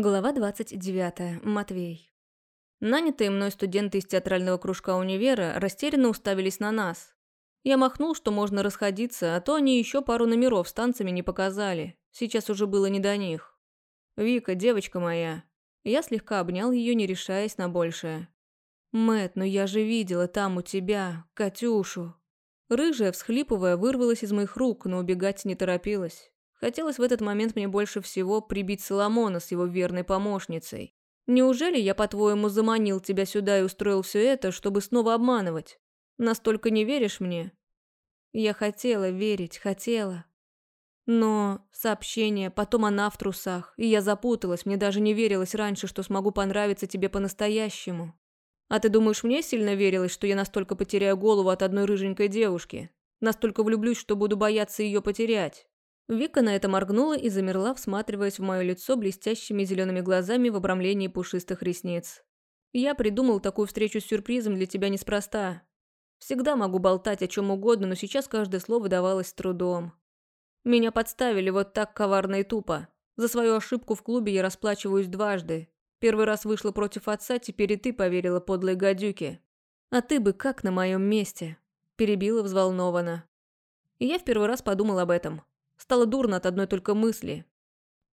Глава 29. Матвей. Нанятые мной студенты из театрального кружка универа растерянно уставились на нас. Я махнул, что можно расходиться, а то они еще пару номеров с танцами не показали. Сейчас уже было не до них. «Вика, девочка моя». Я слегка обнял ее, не решаясь на большее. Мэт, ну я же видела там у тебя, Катюшу». Рыжая, всхлипывая, вырвалась из моих рук, но убегать не торопилась. Хотелось в этот момент мне больше всего прибить Соломона с его верной помощницей. Неужели я, по-твоему, заманил тебя сюда и устроил все это, чтобы снова обманывать? Настолько не веришь мне? Я хотела верить, хотела. Но сообщение, потом она в трусах, и я запуталась, мне даже не верилось раньше, что смогу понравиться тебе по-настоящему. А ты думаешь, мне сильно верилось, что я настолько потеряю голову от одной рыженькой девушки? Настолько влюблюсь, что буду бояться ее потерять? Вика на это моргнула и замерла, всматриваясь в мое лицо блестящими зелеными глазами в обрамлении пушистых ресниц. «Я придумал такую встречу с сюрпризом для тебя неспроста. Всегда могу болтать о чем угодно, но сейчас каждое слово давалось с трудом. Меня подставили вот так коварно и тупо. За свою ошибку в клубе я расплачиваюсь дважды. Первый раз вышла против отца, теперь и ты поверила подлой гадюке. А ты бы как на моем месте?» Перебила взволнованно. И я в первый раз подумал об этом. Стало дурно от одной только мысли.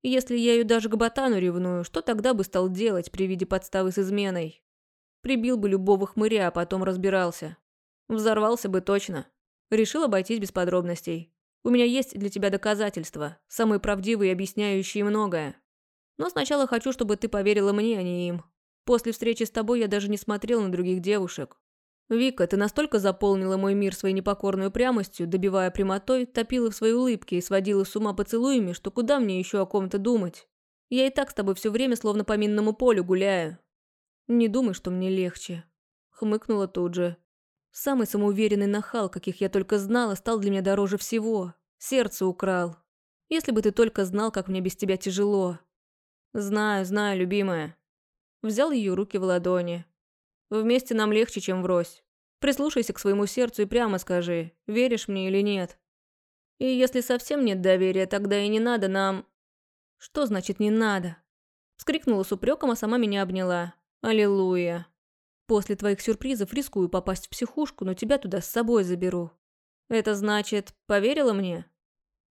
Если я ее даже к ботану ревную, что тогда бы стал делать при виде подставы с изменой? Прибил бы любого хмыря, а потом разбирался. Взорвался бы точно. Решил обойтись без подробностей. У меня есть для тебя доказательства, самые правдивые и объясняющие многое. Но сначала хочу, чтобы ты поверила мне, а не им. После встречи с тобой я даже не смотрел на других девушек. «Вика, ты настолько заполнила мой мир своей непокорной упрямостью, добивая прямотой, топила в своей улыбке и сводила с ума поцелуями, что куда мне еще о ком-то думать? Я и так с тобой все время словно по минному полю гуляю». «Не думай, что мне легче», — хмыкнула тут же. «Самый самоуверенный нахал, каких я только знала, стал для меня дороже всего. Сердце украл. Если бы ты только знал, как мне без тебя тяжело». «Знаю, знаю, любимая». Взял ее руки в ладони. Вместе нам легче, чем врозь. Прислушайся к своему сердцу и прямо скажи, веришь мне или нет. И если совсем нет доверия, тогда и не надо нам... Что значит «не надо»? Вскрикнула с упреком, а сама меня обняла. Аллилуйя. После твоих сюрпризов рискую попасть в психушку, но тебя туда с собой заберу. Это значит, поверила мне?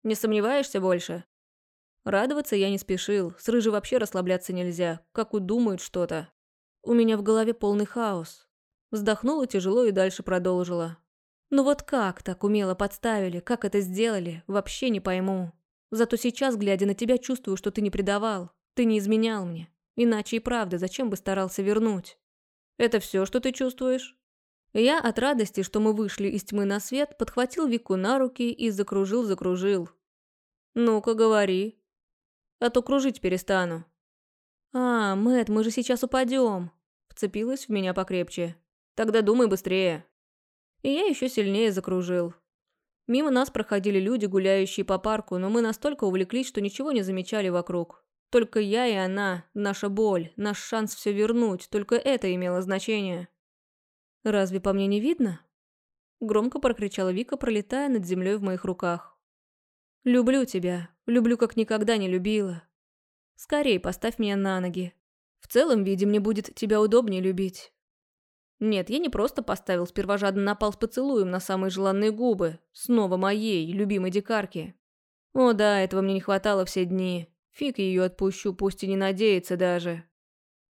Не сомневаешься больше? Радоваться я не спешил, с рыжей вообще расслабляться нельзя, как удумают что-то. У меня в голове полный хаос. Вздохнула тяжело и дальше продолжила. Ну вот как так умело подставили, как это сделали, вообще не пойму. Зато сейчас, глядя на тебя, чувствую, что ты не предавал, ты не изменял мне. Иначе и правда, зачем бы старался вернуть? Это все, что ты чувствуешь? Я от радости, что мы вышли из тьмы на свет, подхватил Вику на руки и закружил-закружил. Ну-ка, говори. А то кружить перестану. А, Мэт, мы же сейчас упадем вцепилась в меня покрепче. «Тогда думай быстрее». И я еще сильнее закружил. Мимо нас проходили люди, гуляющие по парку, но мы настолько увлеклись, что ничего не замечали вокруг. Только я и она, наша боль, наш шанс все вернуть, только это имело значение. «Разве по мне не видно?» Громко прокричала Вика, пролетая над землей в моих руках. «Люблю тебя. Люблю, как никогда не любила. Скорей поставь меня на ноги. В целом виде мне будет тебя удобнее любить. Нет, я не просто поставил, сперва жадно напал с поцелуем на самые желанные губы. Снова моей, любимой дикарки. О да, этого мне не хватало все дни. Фиг ее отпущу, пусть и не надеется даже.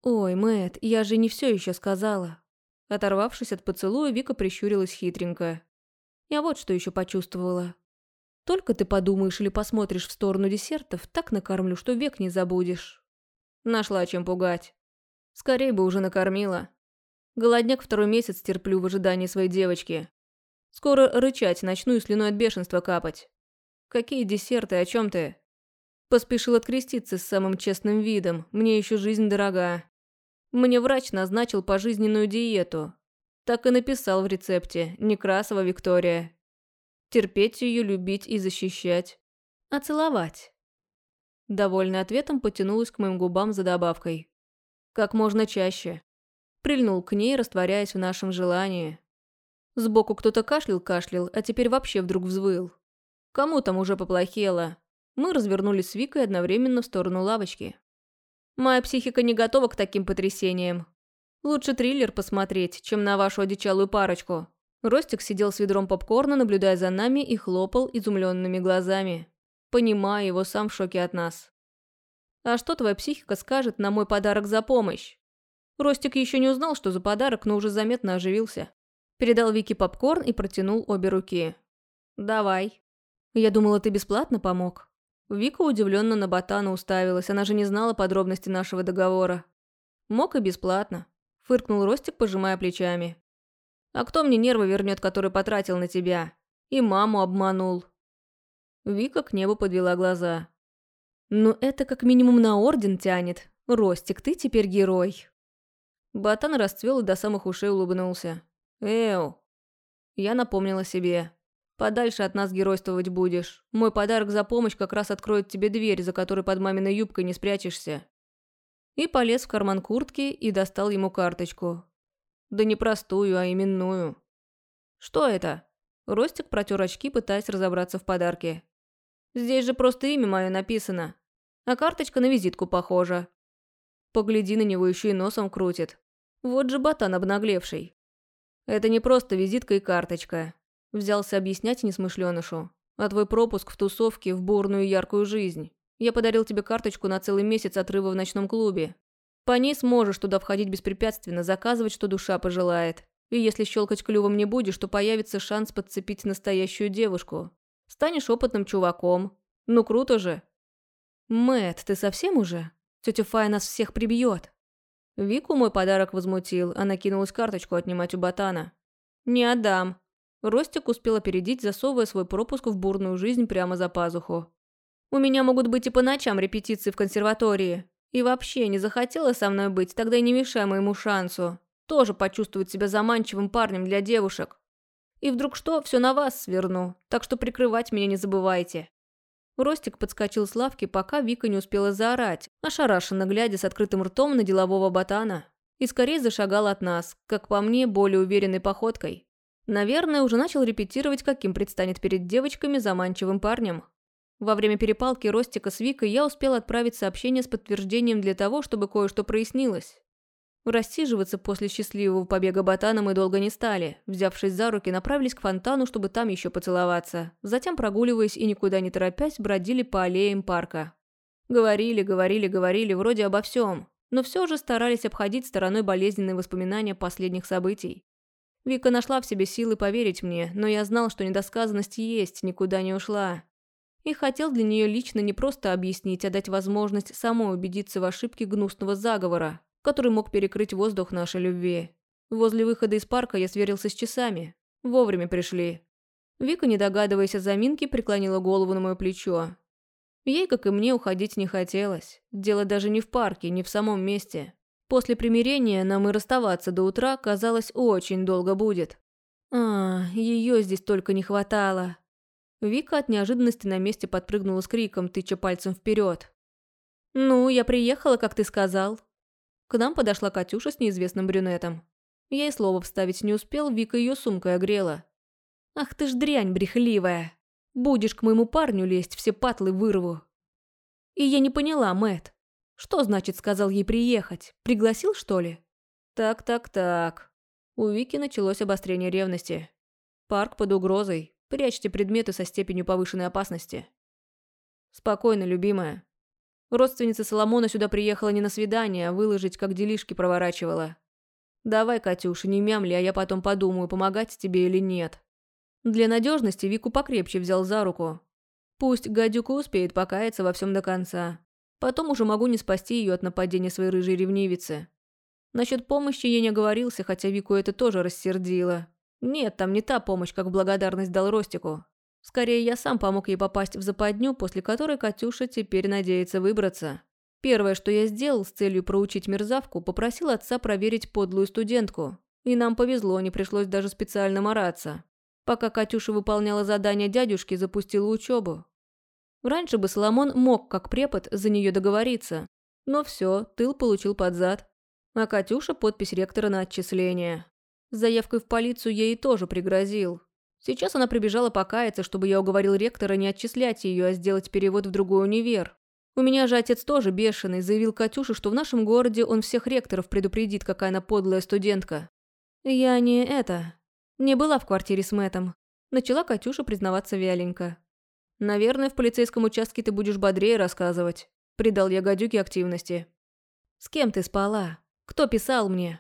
Ой, Мэт, я же не все еще сказала. Оторвавшись от поцелуя, Вика прищурилась хитренько. Я вот что еще почувствовала. Только ты подумаешь или посмотришь в сторону десертов, так накормлю, что век не забудешь. Нашла чем пугать. Скорей бы уже накормила. Голодняк второй месяц терплю в ожидании своей девочки. Скоро рычать начну и слюной от бешенства капать. Какие десерты, о чем ты? Поспешил откреститься с самым честным видом, мне еще жизнь дорога. Мне врач назначил пожизненную диету. Так и написал в рецепте, Некрасова Виктория. Терпеть ее, любить и защищать. А целовать? Довольный ответом потянулась к моим губам за добавкой. Как можно чаще. Прильнул к ней, растворяясь в нашем желании. Сбоку кто-то кашлял-кашлял, а теперь вообще вдруг взвыл. Кому там уже поплохело? Мы развернулись с Викой одновременно в сторону лавочки. Моя психика не готова к таким потрясениям. Лучше триллер посмотреть, чем на вашу одичалую парочку». Ростик сидел с ведром попкорна, наблюдая за нами и хлопал изумленными глазами. Понимаю его сам в шоке от нас. «А что твоя психика скажет на мой подарок за помощь?» Ростик еще не узнал, что за подарок, но уже заметно оживился. Передал Вике попкорн и протянул обе руки. «Давай». «Я думала, ты бесплатно помог». Вика удивленно на ботана уставилась, она же не знала подробности нашего договора. «Мог и бесплатно», – фыркнул Ростик, пожимая плечами. «А кто мне нервы вернет, который потратил на тебя? И маму обманул». Вика к небу подвела глаза. «Ну это как минимум на орден тянет. Ростик, ты теперь герой». Ботан расцвел и до самых ушей улыбнулся. «Эу!» Я напомнила себе. «Подальше от нас геройствовать будешь. Мой подарок за помощь как раз откроет тебе дверь, за которой под маминой юбкой не спрячешься». И полез в карман куртки и достал ему карточку. Да не простую, а именную. «Что это?» Ростик протер очки, пытаясь разобраться в подарке. «Здесь же просто имя мое написано. А карточка на визитку похожа. Погляди на него, еще и носом крутит. Вот же ботан обнаглевший. Это не просто визитка и карточка. Взялся объяснять несмышленышу. А твой пропуск в тусовке в бурную яркую жизнь. Я подарил тебе карточку на целый месяц отрыва в ночном клубе. По ней сможешь туда входить беспрепятственно, заказывать, что душа пожелает. И если щелкать клювом не будешь, то появится шанс подцепить настоящую девушку. Станешь опытным чуваком. Ну круто же. Мэт, ты совсем уже? Тетя Фая нас всех прибьет. Вику мой подарок возмутил, она кинулась карточку отнимать у ботана. «Не отдам». Ростик успел опередить, засовывая свой пропуск в бурную жизнь прямо за пазуху. «У меня могут быть и по ночам репетиции в консерватории. И вообще, не захотела со мной быть, тогда и не мешай моему шансу. Тоже почувствовать себя заманчивым парнем для девушек. И вдруг что, все на вас сверну, так что прикрывать меня не забывайте». Ростик подскочил с лавки, пока Вика не успела заорать, ошарашенно глядя с открытым ртом на делового ботана. И скорее зашагал от нас, как по мне, более уверенной походкой. Наверное, уже начал репетировать, каким предстанет перед девочками заманчивым парнем. Во время перепалки Ростика с Викой я успел отправить сообщение с подтверждением для того, чтобы кое-что прояснилось. Рассиживаться после счастливого побега ботана мы долго не стали. Взявшись за руки, направились к фонтану, чтобы там еще поцеловаться. Затем, прогуливаясь и никуда не торопясь, бродили по аллеям парка. Говорили, говорили, говорили, вроде обо всем. Но все же старались обходить стороной болезненные воспоминания последних событий. Вика нашла в себе силы поверить мне, но я знал, что недосказанность есть, никуда не ушла. И хотел для нее лично не просто объяснить, а дать возможность самой убедиться в ошибке гнусного заговора, который мог перекрыть воздух нашей любви. Возле выхода из парка я сверился с часами. Вовремя пришли. Вика, не догадываясь о заминке, преклонила голову на мое плечо. Ей, как и мне, уходить не хотелось. Дело даже не в парке, не в самом месте. После примирения нам и расставаться до утра, казалось, очень долго будет. А, ее здесь только не хватало. Вика от неожиданности на месте подпрыгнула с криком, тыча пальцем вперед. «Ну, я приехала, как ты сказал. К нам подошла Катюша с неизвестным брюнетом. Я и слова вставить не успел, Вика ее сумкой огрела. «Ах ты ж дрянь брехливая! Будешь к моему парню лезть, все патлы вырву!» И я не поняла, Мэт. Что значит сказал ей приехать? Пригласил, что ли? Так-так-так. У Вики началось обострение ревности. Парк под угрозой. Прячьте предметы со степенью повышенной опасности. Спокойно, любимая. Родственница Соломона сюда приехала не на свидание, а выложить, как делишки проворачивала. Давай, Катюша, не мямли, а я потом подумаю, помогать тебе или нет. Для надежности Вику покрепче взял за руку. Пусть гадюка успеет покаяться во всем до конца. Потом уже могу не спасти ее от нападения своей рыжей ревнивицы. Насчет помощи я не оговорился, хотя Вику это тоже рассердило. Нет, там не та помощь, как благодарность дал Ростику. Скорее, я сам помог ей попасть в западню, после которой Катюша теперь надеется выбраться. Первое, что я сделал с целью проучить мерзавку, попросил отца проверить подлую студентку. И нам повезло, не пришлось даже специально мараться. Пока Катюша выполняла задание дядюшки, запустила учебу. Раньше бы Соломон мог, как препод, за нее договориться. Но все, тыл получил под зад. А Катюша подпись ректора на отчисление. С заявкой в полицию ей тоже пригрозил. Сейчас она прибежала покаяться, чтобы я уговорил ректора не отчислять ее, а сделать перевод в другой универ. У меня же отец тоже бешеный, заявил Катюше, что в нашем городе он всех ректоров предупредит, какая она подлая студентка. Я не это... Не была в квартире с Мэтом. Начала Катюша признаваться вяленько. «Наверное, в полицейском участке ты будешь бодрее рассказывать». Придал я гадюке активности. «С кем ты спала? Кто писал мне?»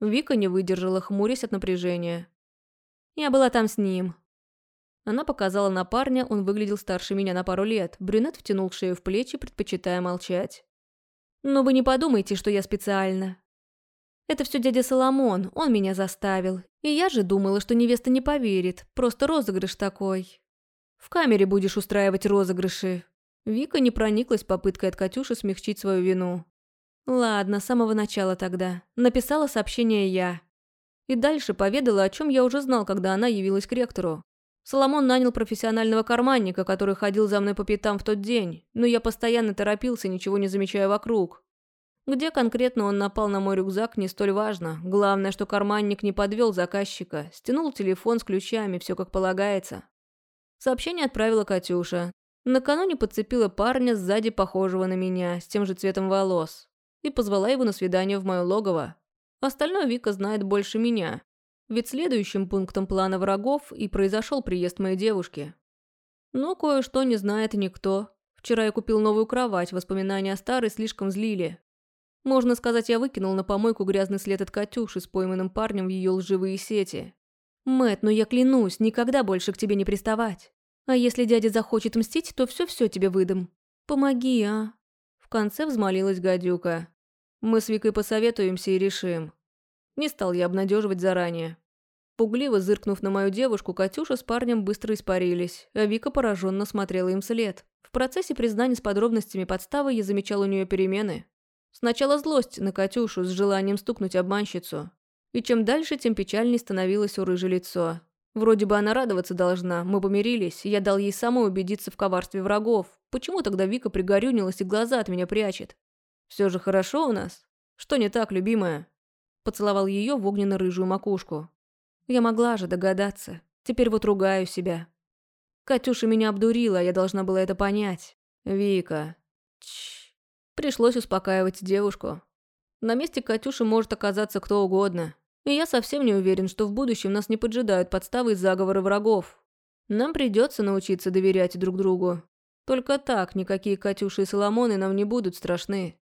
Вика не выдержала, хмурясь от напряжения. «Я была там с ним. Она показала на парня, он выглядел старше меня на пару лет. Брюнет втянул шею в плечи, предпочитая молчать. «Но вы не подумайте, что я специально. Это все дядя Соломон, он меня заставил. И я же думала, что невеста не поверит, просто розыгрыш такой. В камере будешь устраивать розыгрыши». Вика не прониклась попыткой от Катюши смягчить свою вину. «Ладно, с самого начала тогда. Написала сообщение я. И дальше поведала, о чем я уже знал, когда она явилась к ректору. Соломон нанял профессионального карманника, который ходил за мной по пятам в тот день, но я постоянно торопился, ничего не замечая вокруг. Где конкретно он напал на мой рюкзак, не столь важно. Главное, что карманник не подвел заказчика, стянул телефон с ключами, все как полагается. Сообщение отправила Катюша. Накануне подцепила парня сзади похожего на меня, с тем же цветом волос, и позвала его на свидание в мое логово. Остальное Вика знает больше меня. Ведь следующим пунктом плана врагов и произошел приезд моей девушки. Но кое-что не знает никто. Вчера я купил новую кровать, воспоминания о старой слишком злили. Можно сказать, я выкинул на помойку грязный след от Катюши с пойманным парнем в ее лживые сети. Мэт, ну я клянусь, никогда больше к тебе не приставать. А если дядя захочет мстить, то все-все тебе выдам. Помоги, а?» В конце взмолилась гадюка. «Мы с Викой посоветуемся и решим». Не стал я обнадеживать заранее. Пугливо зыркнув на мою девушку, Катюша с парнем быстро испарились, а Вика пораженно смотрела им след. В процессе признаний с подробностями подставы я замечал у нее перемены. Сначала злость на Катюшу с желанием стукнуть обманщицу. И чем дальше, тем печальней становилось у рыжей лицо. Вроде бы она радоваться должна, мы помирились, я дал ей самой убедиться в коварстве врагов. Почему тогда Вика пригорюнилась и глаза от меня прячет? Все же хорошо у нас? Что не так, любимая? Поцеловал ее в огненно-рыжую макушку. Я могла же догадаться. Теперь вот ругаю себя. Катюша меня обдурила, я должна была это понять. Вика. Чш. Пришлось успокаивать девушку. На месте Катюши может оказаться кто угодно. И я совсем не уверен, что в будущем нас не поджидают подставы и заговоры врагов. Нам придется научиться доверять друг другу. Только так никакие Катюши и Соломоны нам не будут страшны.